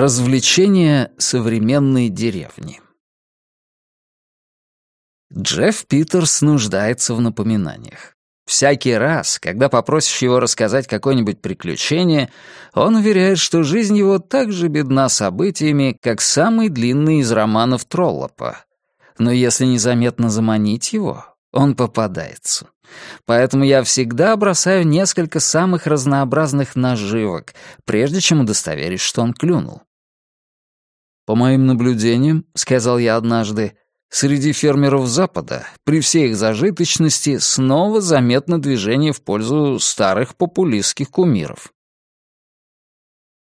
Развлечения современной деревни Джефф Питерс нуждается в напоминаниях. Всякий раз, когда попросишь его рассказать какое-нибудь приключение, он уверяет, что жизнь его так же бедна событиями, как самый длинный из романов Троллопа. Но если незаметно заманить его, он попадается. Поэтому я всегда бросаю несколько самых разнообразных наживок, прежде чем удостоверюсь, что он клюнул. «По моим наблюдениям», — сказал я однажды, Среди фермеров Запада, при всей их зажиточности, снова заметно движение в пользу старых популистских кумиров.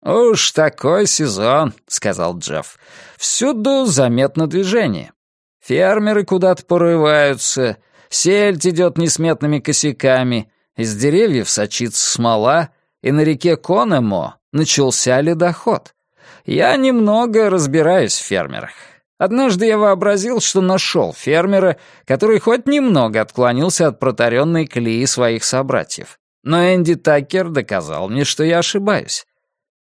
«Уж такой сезон», — сказал Джефф. «Всюду заметно движение. Фермеры куда-то порываются, сельдь идет несметными косяками, из деревьев сочится смола, и на реке Конемо начался ледоход. Я немного разбираюсь в фермерах. Однажды я вообразил, что нашел фермера, который хоть немного отклонился от протаренной колеи своих собратьев. Но Энди Такер доказал мне, что я ошибаюсь.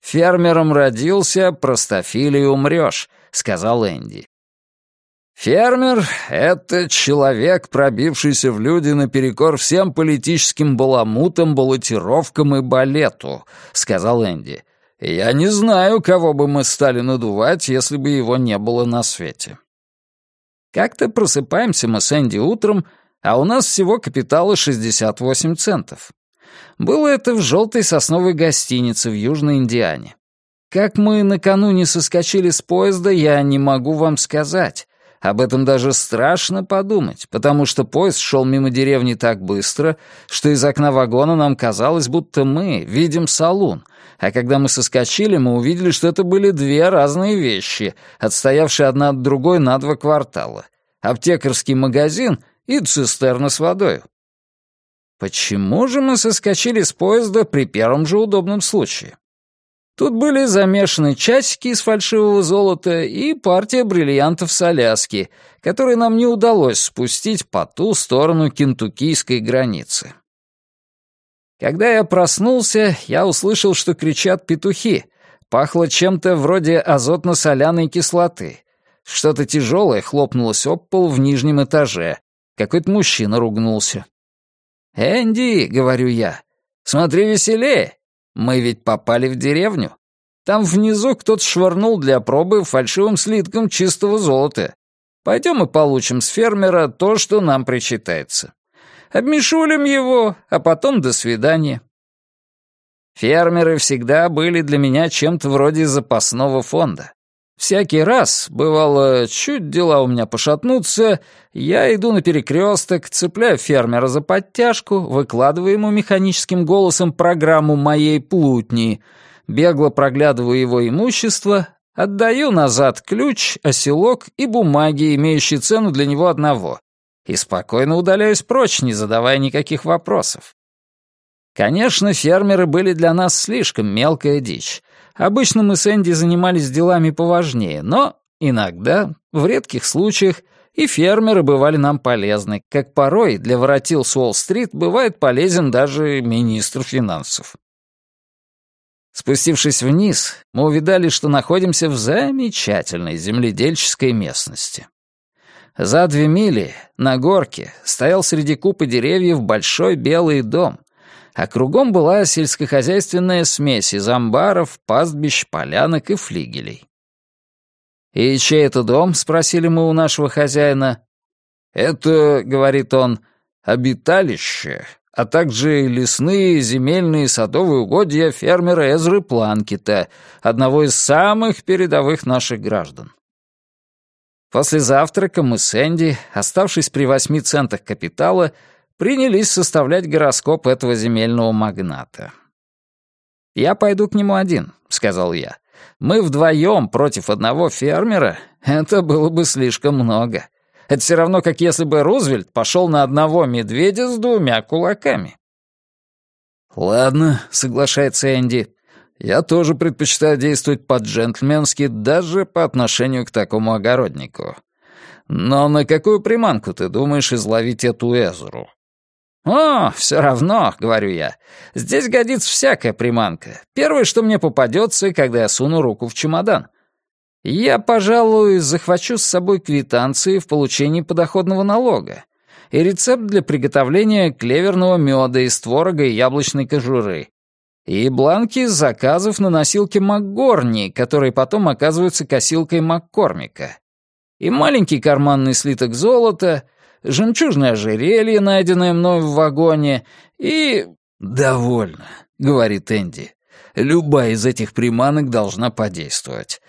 «Фермером родился, простофилий умрешь», — сказал Энди. «Фермер — это человек, пробившийся в люди наперекор всем политическим баламутам, баллотировкам и балету», — сказал Энди. Я не знаю, кого бы мы стали надувать, если бы его не было на свете. Как-то просыпаемся мы с Энди утром, а у нас всего капитала 68 центов. Было это в желтой сосновой гостинице в Южной Индиане. Как мы накануне соскочили с поезда, я не могу вам сказать. Об этом даже страшно подумать, потому что поезд шел мимо деревни так быстро, что из окна вагона нам казалось, будто мы видим салун, а когда мы соскочили, мы увидели, что это были две разные вещи, отстоявшие одна от другой на два квартала. Аптекарский магазин и цистерна с водой. Почему же мы соскочили с поезда при первом же удобном случае? Тут были замешаны часики из фальшивого золота и партия бриллиантов с Аляски, которые нам не удалось спустить по ту сторону кентуккийской границы. Когда я проснулся, я услышал, что кричат петухи. Пахло чем-то вроде азотно-соляной кислоты. Что-то тяжелое хлопнулось об пол в нижнем этаже. Какой-то мужчина ругнулся. «Энди», — говорю я, — «смотри веселее. Мы ведь попали в деревню. Там внизу кто-то швырнул для пробы фальшивым слитком чистого золота. Пойдем и получим с фермера то, что нам причитается. Обмешулим его, а потом до свидания. Фермеры всегда были для меня чем-то вроде запасного фонда. Всякий раз, бывало, чуть дела у меня пошатнутся, я иду на перекресток, цепляю фермера за подтяжку, выкладываю ему механическим голосом программу моей плутни, бегло проглядываю его имущество, отдаю назад ключ, оселок и бумаги, имеющие цену для него одного, и спокойно удаляюсь прочь, не задавая никаких вопросов. Конечно, фермеры были для нас слишком мелкая дичь, Обычно мы с Энди занимались делами поважнее, но иногда, в редких случаях, и фермеры бывали нам полезны, как порой для воротил с Уолл-стрит бывает полезен даже министр финансов. Спустившись вниз, мы увидали, что находимся в замечательной земледельческой местности. За две мили, на горке, стоял среди купы деревьев большой белый дом, а кругом была сельскохозяйственная смесь из амбаров, пастбищ, полянок и флигелей. «И чей это дом?» — спросили мы у нашего хозяина. «Это, — говорит он, — обиталище, а также лесные, земельные, садовые угодья фермера Эзры Планкета, одного из самых передовых наших граждан. После завтрака мы с Энди, оставшись при восьми центах капитала, принялись составлять гороскоп этого земельного магната. «Я пойду к нему один», — сказал я. «Мы вдвоем против одного фермера? Это было бы слишком много. Это все равно, как если бы Рузвельт пошел на одного медведя с двумя кулаками». «Ладно», — соглашается Энди. «Я тоже предпочитаю действовать по-джентльменски даже по отношению к такому огороднику. Но на какую приманку ты думаешь изловить эту Эзру?» «О, все равно», — говорю я, — «здесь годится всякая приманка. Первое, что мне попадется, когда я суну руку в чемодан. Я, пожалуй, захвачу с собой квитанции в получении подоходного налога и рецепт для приготовления клеверного меда из творога и яблочной кожуры, и бланки заказов на носилке МакГорни, которые потом оказываются косилкой Маккормика, и маленький карманный слиток золота, жемчужное ожерелье, найденное мной в вагоне, и... «Довольно», — говорит Энди. «Любая из этих приманок должна подействовать.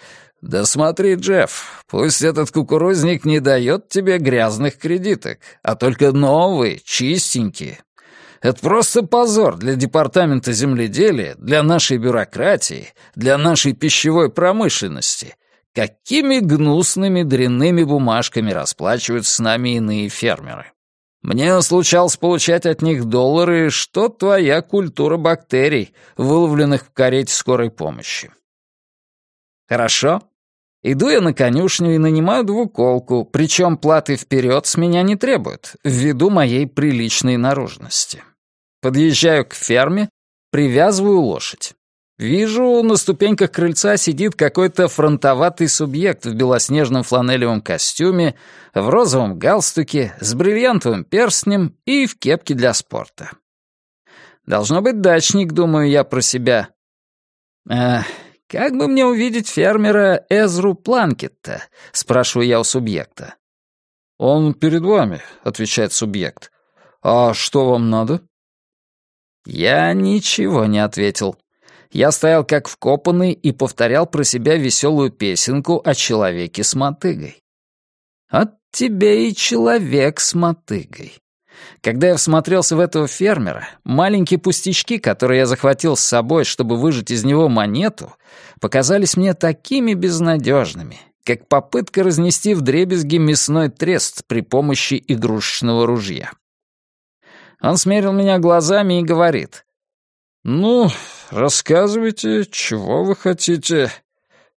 «Да смотри, Джефф, пусть этот кукурузник не дает тебе грязных кредиток, а только новые, чистенькие. Это просто позор для Департамента земледелия, для нашей бюрократии, для нашей пищевой промышленности. Какими гнусными дрянными бумажками расплачиваются с нами иные фермеры. Мне случалось получать от них доллары, что твоя культура бактерий, выловленных в карете скорой помощи. Хорошо. Иду я на конюшню и нанимаю двуколку, причем платы вперед с меня не требуют, ввиду моей приличной наружности. Подъезжаю к ферме, привязываю лошадь. Вижу, на ступеньках крыльца сидит какой-то фронтоватый субъект в белоснежном фланелевом костюме, в розовом галстуке, с бриллиантовым перстнем и в кепке для спорта. Должно быть дачник, думаю я про себя. Эх, «Как бы мне увидеть фермера Эзру Планкетта?» — спрашиваю я у субъекта. «Он перед вами», — отвечает субъект. «А что вам надо?» Я ничего не ответил. Я стоял как вкопанный и повторял про себя веселую песенку о человеке с мотыгой. «От тебе и человек с мотыгой». Когда я всмотрелся в этого фермера, маленькие пустячки, которые я захватил с собой, чтобы выжать из него монету, показались мне такими безнадежными, как попытка разнести вдребезги мясной трест при помощи игрушечного ружья. Он смерил меня глазами и говорит. «Ну, рассказывайте, чего вы хотите.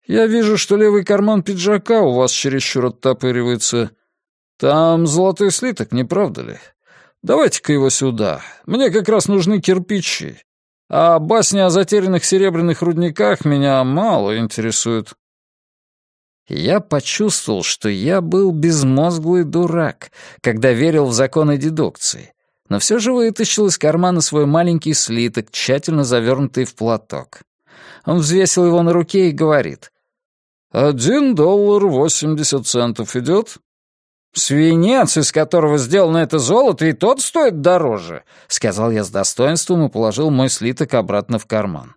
Я вижу, что левый карман пиджака у вас чересчур оттопыривается. Там золотой слиток, не правда ли? Давайте-ка его сюда. Мне как раз нужны кирпичи. А басни о затерянных серебряных рудниках меня мало интересуют. Я почувствовал, что я был безмозглый дурак, когда верил в законы дедукции, но все же вытащил из кармана свой маленький слиток, тщательно завернутый в платок. Он взвесил его на руке и говорит. «Один доллар восемьдесят центов идет?» «Свинец, из которого сделано это золото, и тот стоит дороже», — сказал я с достоинством и положил мой слиток обратно в карман.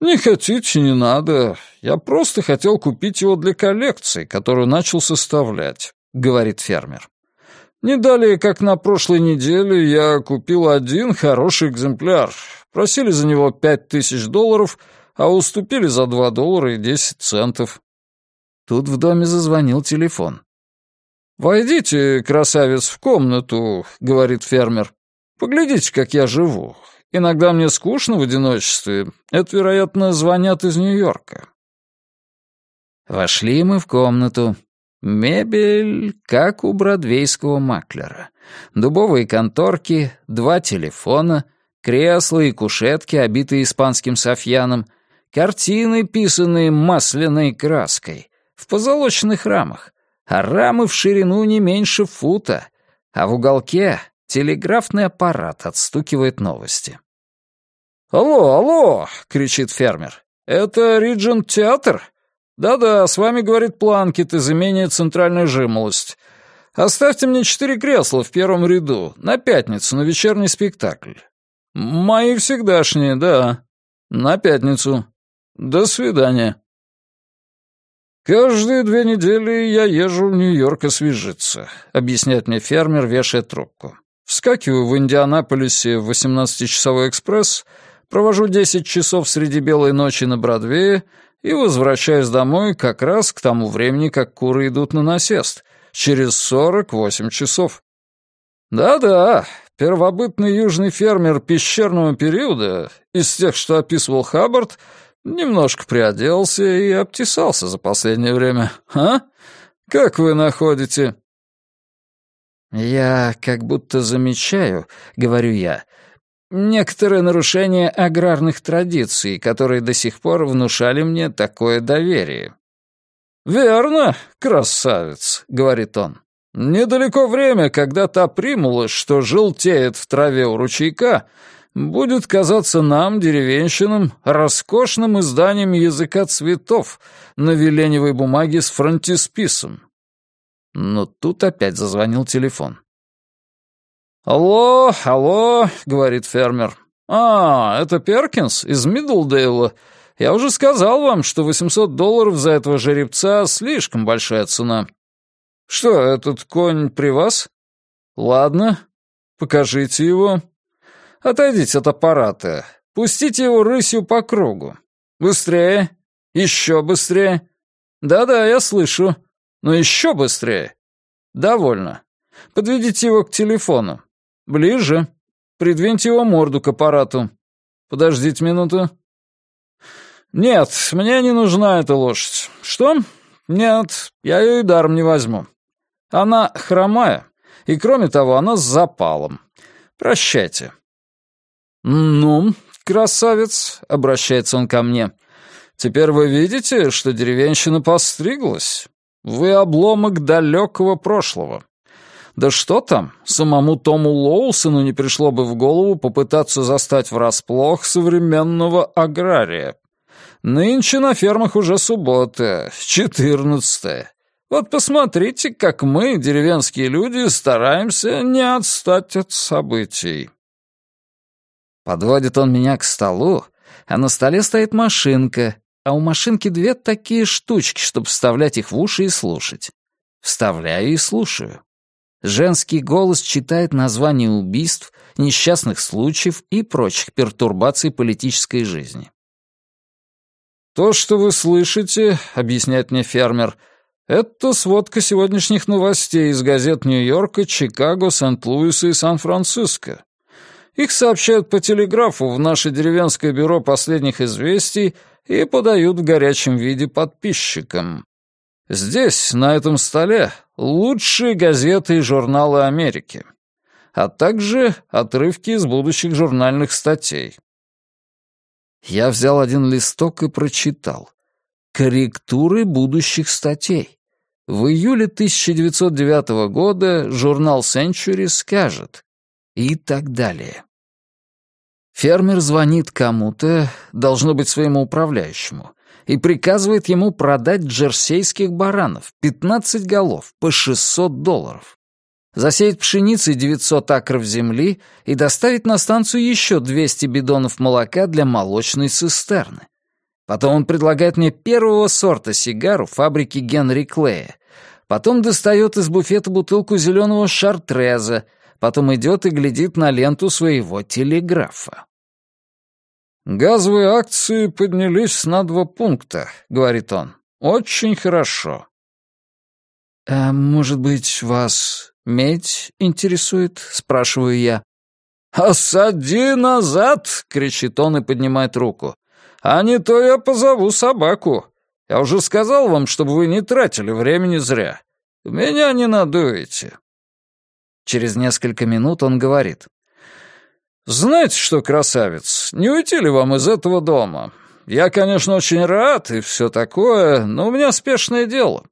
«Не хотите, не надо. Я просто хотел купить его для коллекции, которую начал составлять», — говорит фермер. «Не далее, как на прошлой неделе, я купил один хороший экземпляр. Просили за него пять тысяч долларов, а уступили за два доллара и десять центов». Тут в доме зазвонил телефон. «Войдите, красавец, в комнату», — говорит фермер. «Поглядите, как я живу. Иногда мне скучно в одиночестве. Это, вероятно, звонят из Нью-Йорка». Вошли мы в комнату. Мебель, как у бродвейского маклера. Дубовые конторки, два телефона, кресла и кушетки, обитые испанским софьяном, картины, писанные масляной краской, в позолоченных рамах, а рамы в ширину не меньше фута, а в уголке телеграфный аппарат отстукивает новости. «Алло, алло!» — кричит фермер. «Это Риджент Театр? Да-да, с вами говорит Планкет из имения Центральная Жимолость. Оставьте мне четыре кресла в первом ряду, на пятницу, на вечерний спектакль. Мои всегдашние, да. На пятницу. До свидания». «Каждые две недели я езжу в Нью-Йорк освежиться», — объясняет мне фермер, вешая трубку. «Вскакиваю в Индианаполисе в 18-часовой экспресс, провожу 10 часов среди белой ночи на Бродвее и возвращаюсь домой как раз к тому времени, как куры идут на насест, через 48 часов». «Да-да, первобытный южный фермер пещерного периода, из тех, что описывал Хаббард, — Немножко приоделся и обтесался за последнее время, а? Как вы находите?» «Я как будто замечаю, — говорю я, — некоторые нарушения аграрных традиций, которые до сих пор внушали мне такое доверие». «Верно, красавец», — говорит он. «Недалеко время, когда та примула, что желтеет в траве у ручейка, будет казаться нам, деревенщинам, роскошным изданием языка цветов на веленевой бумаге с фронтисписом. Но тут опять зазвонил телефон. «Алло, алло», — говорит фермер. «А, это Перкинс из Миддлдейла. Я уже сказал вам, что 800 долларов за этого жеребца слишком большая цена. Что, этот конь при вас? Ладно, покажите его. Отойдите от аппарата. Пустите его рысью по кругу. Быстрее. Еще быстрее. Да-да, я слышу. Но еще быстрее. Довольно. Подведите его к телефону. Ближе. Придвиньте его морду к аппарату. Подождите минуту. Нет, мне не нужна эта лошадь. Что? Нет, я ее и даром не возьму. Она хромая, и кроме того, она с запалом. Прощайте. «Ну, красавец», — обращается он ко мне, — «теперь вы видите, что деревенщина постриглась? Вы обломок далекого прошлого. Да что там, самому Тому Лоусону не пришло бы в голову попытаться застать врасплох современного агрария. Нынче на фермах уже суббота, четырнадцатая. Вот посмотрите, как мы, деревенские люди, стараемся не отстать от событий». Подводит он меня к столу, а на столе стоит машинка, а у машинки две такие штучки, чтобы вставлять их в уши и слушать. Вставляю и слушаю. Женский голос читает названия убийств, несчастных случаев и прочих пертурбаций политической жизни. «То, что вы слышите, — объясняет мне фермер, — это сводка сегодняшних новостей из газет Нью-Йорка, Чикаго, Сент-Луиса и Сан-Франциско. Их сообщают по телеграфу в наше деревенское бюро последних известий и подают в горячем виде подписчикам. Здесь, на этом столе, лучшие газеты и журналы Америки, а также отрывки из будущих журнальных статей. Я взял один листок и прочитал. Корректуры будущих статей. В июле 1909 года журнал Century скажет, и так далее. Фермер звонит кому-то, должно быть своему управляющему, и приказывает ему продать джерсейских баранов, 15 голов, по 600 долларов. Засеять пшеницей 900 акров земли и доставить на станцию еще 200 бидонов молока для молочной цистерны. Потом он предлагает мне первого сорта сигару фабрики Генри Клея. Потом достает из буфета бутылку зеленого шартреза — потом идет и глядит на ленту своего телеграфа. «Газовые акции поднялись на два пункта», — говорит он. «Очень хорошо». «А может быть, вас медь интересует?» — спрашиваю я. «Осади назад!» — кричит он и поднимает руку. «А не то я позову собаку. Я уже сказал вам, чтобы вы не тратили времени зря. Меня не надуете. Через несколько минут он говорит. «Знаете что, красавец, не уйти ли вам из этого дома? Я, конечно, очень рад и все такое, но у меня спешное дело.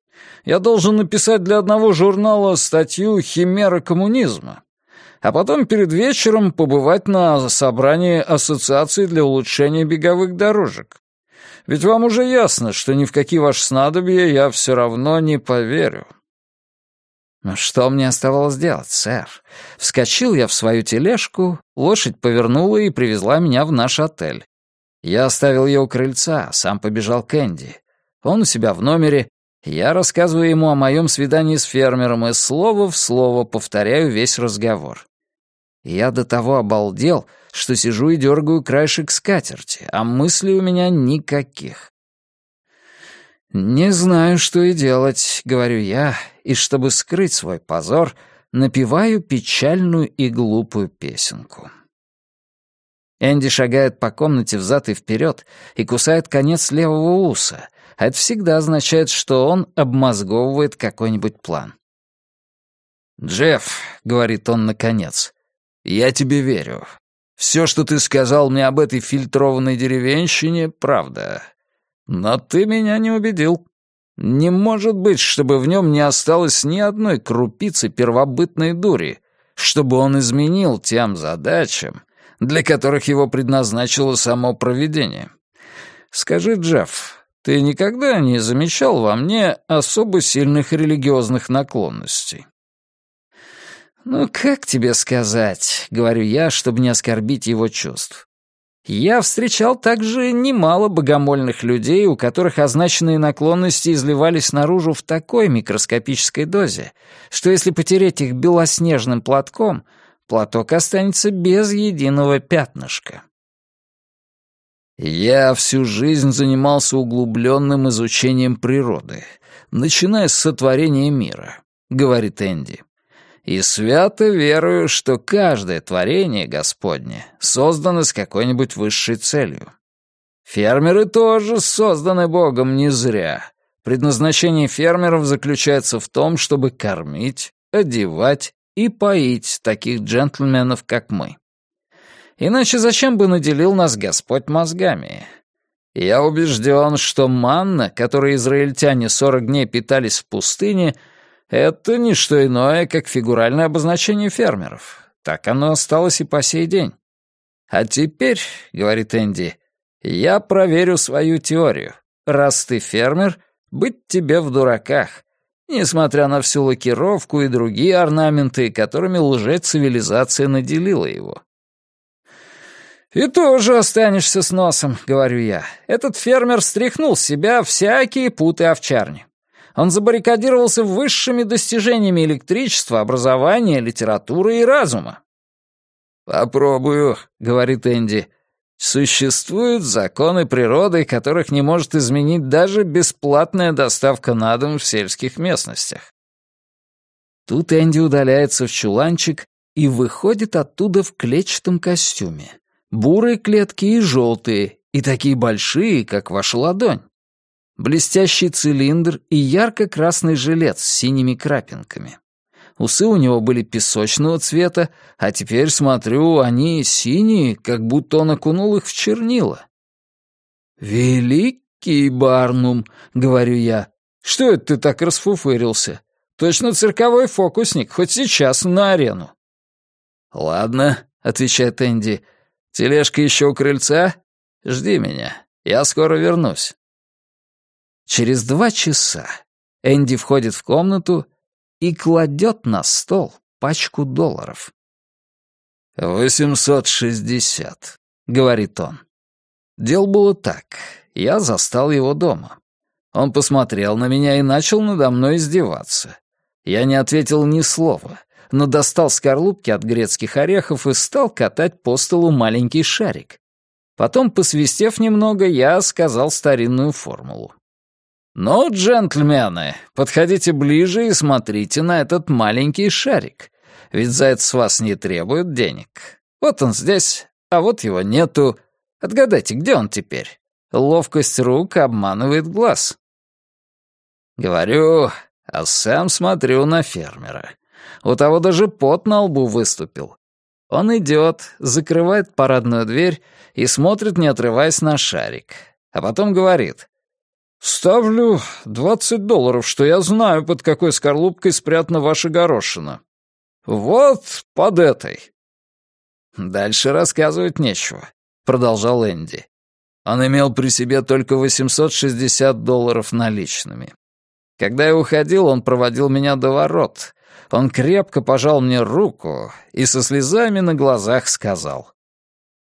Я должен написать для одного журнала статью «Химера коммунизма», а потом перед вечером побывать на собрании Ассоциации для улучшения беговых дорожек. Ведь вам уже ясно, что ни в какие ваши снадобья я все равно не поверю». Но что мне оставалось делать, сэр? Вскочил я в свою тележку, лошадь повернула и привезла меня в наш отель. Я оставил ее у крыльца, сам побежал к Энди. Он у себя в номере, я рассказываю ему о моем свидании с фермером и слово в слово повторяю весь разговор. Я до того обалдел, что сижу и дергаю краешек скатерти, а мыслей у меня никаких. «Не знаю, что и делать», — говорю я, и, чтобы скрыть свой позор, напеваю печальную и глупую песенку. Энди шагает по комнате взад и вперед и кусает конец левого уса, а это всегда означает, что он обмозговывает какой-нибудь план. «Джефф», — говорит он наконец, — «я тебе верю. Все, что ты сказал мне об этой фильтрованной деревенщине, правда. Но ты меня не убедил. Не может быть, чтобы в нем не осталось ни одной крупицы первобытной дури, чтобы он изменил тем задачам, для которых его предназначило само провидение. Скажи, Джефф, ты никогда не замечал во мне особо сильных религиозных наклонностей? «Ну, как тебе сказать?» — говорю я, чтобы не оскорбить его чувств. Я встречал также немало богомольных людей, у которых означенные наклонности изливались наружу в такой микроскопической дозе, что если потереть их белоснежным платком, платок останется без единого пятнышка. Я всю жизнь занимался углубленным изучением природы, начиная с сотворения мира, говорит Энди и свято верую, что каждое творение Господне создано с какой-нибудь высшей целью. Фермеры тоже созданы Богом не зря. Предназначение фермеров заключается в том, чтобы кормить, одевать и поить таких джентльменов, как мы. Иначе зачем бы наделил нас Господь мозгами? Я убежден, что манна, которой израильтяне сорок дней питались в пустыне — это не что иное, как фигуральное обозначение фермеров. Так оно осталось и по сей день. А теперь, — говорит Энди, — я проверю свою теорию. Раз ты фермер, быть тебе в дураках, несмотря на всю лакировку и другие орнаменты, которыми лжец-цивилизация наделила его. «И тоже останешься с носом», — говорю я. «Этот фермер стряхнул с себя всякие путы овчарни. Он забаррикадировался высшими достижениями электричества, образования, литературы и разума. «Попробую», — говорит Энди. «Существуют законы природы, которых не может изменить даже бесплатная доставка на дом в сельских местностях». Тут Энди удаляется в чуланчик и выходит оттуда в клетчатом костюме. Бурые клетки и желтые, и такие большие, как ваша ладонь блестящий цилиндр и ярко-красный жилет с синими крапинками. Усы у него были песочного цвета, а теперь, смотрю, они синие, как будто он окунул их в чернила. «Великий Барнум», — говорю я, — «что это ты так расфуфырился? Точно цирковой фокусник, хоть сейчас на арену». «Ладно», — отвечает Энди, — «тележка еще у крыльца? Жди меня, я скоро вернусь». Через два часа Энди входит в комнату и кладет на стол пачку долларов. «Восемьсот шестьдесят», — говорит он. Дело было так. Я застал его дома. Он посмотрел на меня и начал надо мной издеваться. Я не ответил ни слова, но достал скорлупки от грецких орехов и стал катать по столу маленький шарик. Потом, посвистев немного, я сказал старинную формулу. «Ну, джентльмены, подходите ближе и смотрите на этот маленький шарик, ведь за это с вас не требуют денег. Вот он здесь, а вот его нету. Отгадайте, где он теперь? Ловкость рук обманывает глаз». Говорю, а сам смотрю на фермера. У того даже пот на лбу выступил. Он идет, закрывает парадную дверь и смотрит, не отрываясь на шарик. А потом говорит, «Ставлю двадцать долларов, что я знаю, под какой скорлупкой спрятана ваша горошина. Вот под этой». «Дальше рассказывать нечего», — продолжал Энди. Он имел при себе только 860 долларов наличными. Когда я уходил, он проводил меня до ворот. Он крепко пожал мне руку и со слезами на глазах сказал.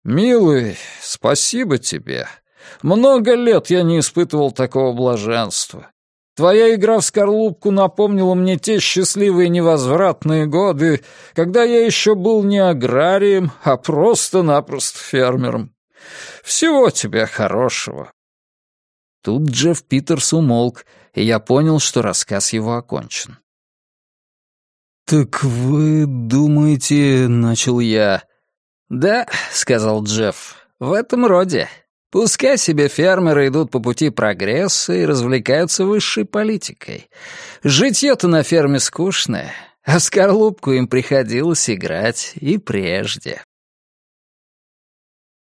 «Милый, спасибо тебе. Много лет я не испытывал такого блаженства. Твоя игра в скорлупку напомнила мне те счастливые невозвратные годы, когда я еще был не аграрием, а просто-напросто фермером. Всего тебе хорошего». Тут Джефф Питерс умолк, и я понял, что рассказ его окончен. «Так вы думаете...» — начал я. «Да», — сказал Джефф, — «в этом роде. Пускай себе фермеры идут по пути прогресса и развлекаются высшей политикой. Житье-то на ферме скучное, А скорлупку им приходилось играть и прежде.